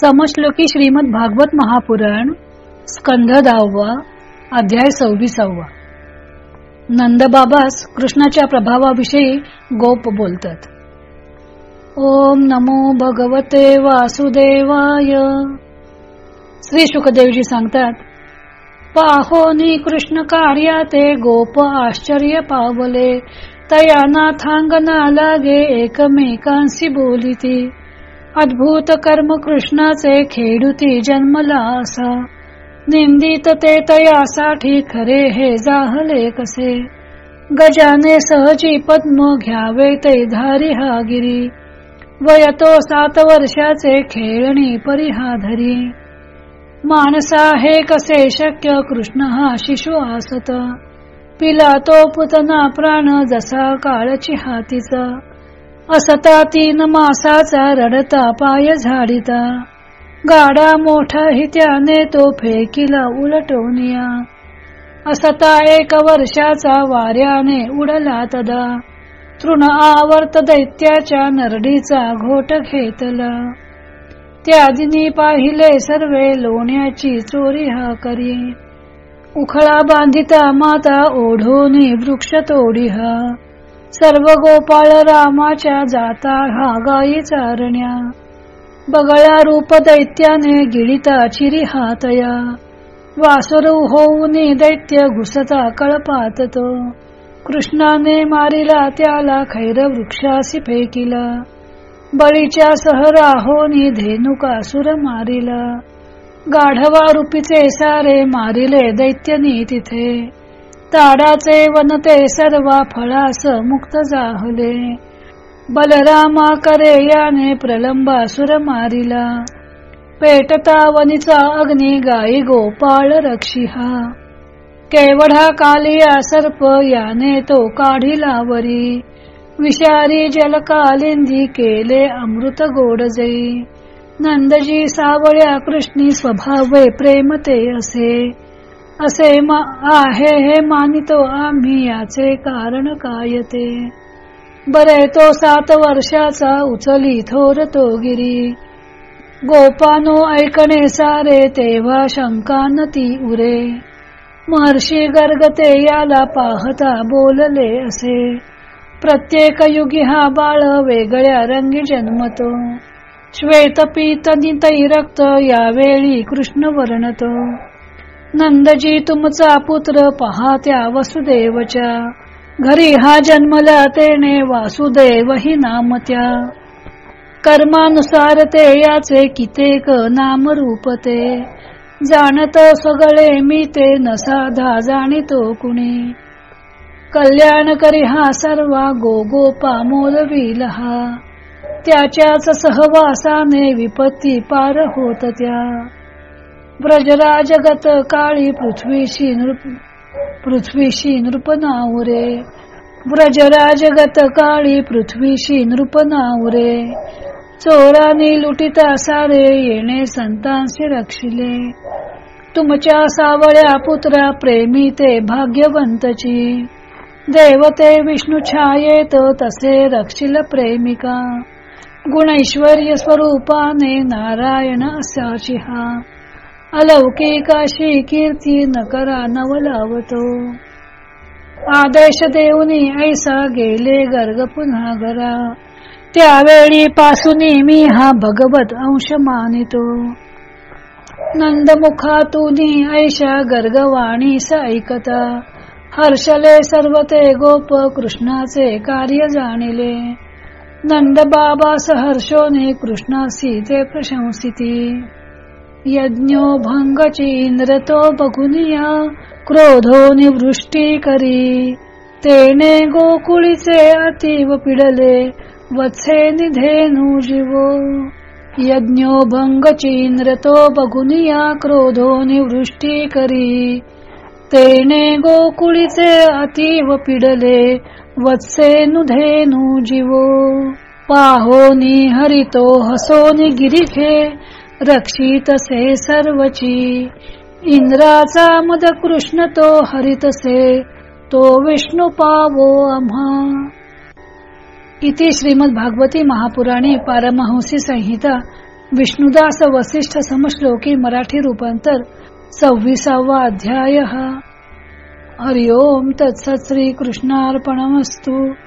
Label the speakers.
Speaker 1: समजलो की श्रीमद भागवत महापुराण स्कंध दहावा अध्याय सव्वीसावा. नंदबाबास कृष्णाच्या प्रभावाविषयी गोप बोलतात. ओम नमो भगवते वासुदेवाय. श्री शुकदेवजी सांगतात पाहोनी कृष्ण कार्या ते गोप आश्चर्य पावले तया नाथांगना लागे एकमेकांशी बोलिती. अद्भुत कर्म कृष्णाचे खेडूती जन्मला असा निंदित ते तयासाठी खरे हे जाहले कसे. गजाने सहजी पद्म घ्यावे ते धारी हा गिरी. वयतो सात वर्षाचे खेळणी परिहाधरी. माणसा हे कसे शक्य कृष्ण हा शिशु आसत. पिला तो पुतना प्राण जसा काळची हातीचा. असता तीन मासाचा रडता पाय झाडिता. गाडा मोठा त्याने तो फेकिला उलटवनिया. असता एक वर्षाचा वाऱ्याने उडला तदा. तृण आवर्त दैत्याच्या नरडीचा घोट घेतला. त्यादिनी पाहिले सर्वे लोण्याची चोरी हा करी. उखळा बांधिता माता ओढोनी वृक्ष तोडी हा सर्व गोपाळ रामाच्या जाता हा चारण्या. बगळ्या रूप दैत्याने गिळिता चिरी हातया. वासुर होऊन दैत्य घुसता कळपात तो. कृष्णाने मारिला त्याला खैर वृक्षासी फेकिला. बळीच्या सहरा होनी धेनुकासुर मारिला. गाढवा रूपीचे सारे मारिले दैत्यनी तिथे. ताडाचे वनते सर्वा फळास मुक्त जाहले. बलरामा करे याने प्रलंबासुर मारिला. पेटता वनीचा अग्नी गाई गोपाळ रक्षिहा. केवढा कालिया सर्प याने तो काढिला वरी. विषारी जलकालिंदी केले अमृत गोडजई नंदजी सावळ्या कृष्णी स्वभावे प्रेमते असे. असे आहे हे मानितो आम्ही याचे कारण काय ते? बरे तो सात वर्षाचा उचली थोर तो गिरी. गोपानो ऐकणे सारे तेव्हा शंका ती उरे. महर्षी गर्गते याला पाहता बोलले असे. प्रत्येक युगी हा बाळ वेगळ्या रंगी जन्मतो. श्वेत पीत रक्त यावेळी कृष्ण वर्णतो. नंदजी तुमचा पुत्र पहात्या वसुदेवच्या. घरी हा जन्मला तेने वासुदेव ही नामत्या कर्मानुसार ते याचे कितेक नाम रूपते. जाणत सगळे मी ते नसाधा जाणितो कुणी. कल्याण करी हा सर्वा गो गोपा मोलवी त्याच्याच सहवासाने विपत्ती पार होत त्या. व्रजराजगत काळी पृथ्वीशी नृप पृथ्वीशी नृपनावरे व्रजराजगत काळी पृथ्वीशी नृपनावरे चोरानी लुटिता सारे येणे संतांशी रक्षिले. तुमच्या सावळ्या पुत्रा प्रेमी ते भाग्यवंतची. देवते विष्णू छायेत तसे रक्षिल प्रेमिका. गुणैश्वर्य स्वरूपाने नारायण असाची हा. अलौकिकाशी कीर्ती न करा नवलावतो. आदेश देऊनी ऐसा गेले गर्ग पुन्हा घरा. त्यावेळी पासून मी हा भगवत अंश मानितो. नंदमुखातूनी ऐशा गर्गवाणी ऐकता. हर्षले सर्व ते गोप कृष्णाचे कार्य जाणिले. नंद बाबा सहर्षोने कृष्णासी ते प्रशंसिती. यज्ञो भंगची इंद्रतो बघुनिया क्रोधो निवृष्टी करी. तेने गोकुळीचे अतीव पिडले वत्से निधेनु जीवो. यज्ञो भंगची बघुनिया क्रोधो निवृष्टी करी. तेने गोकुळीचे अतीव पिडले वत्से नुधेनु जीवो. पाहोनी हरितो हसोनी गिरिखे रक्षितसे सर्वची. इंद्राचा मद कृष्ण तो हरितसे तो विष्णु पावो आम्हा. इति श्रीमद भागवती महापुराणी पारमहंसी संहिता विष्णुदास वसिष्ठ समश्लोकी मराठी रूपांतर सव्वीसावा अध्याय. हरिओम तत्सत श्री कृष्णार्पणमस्तू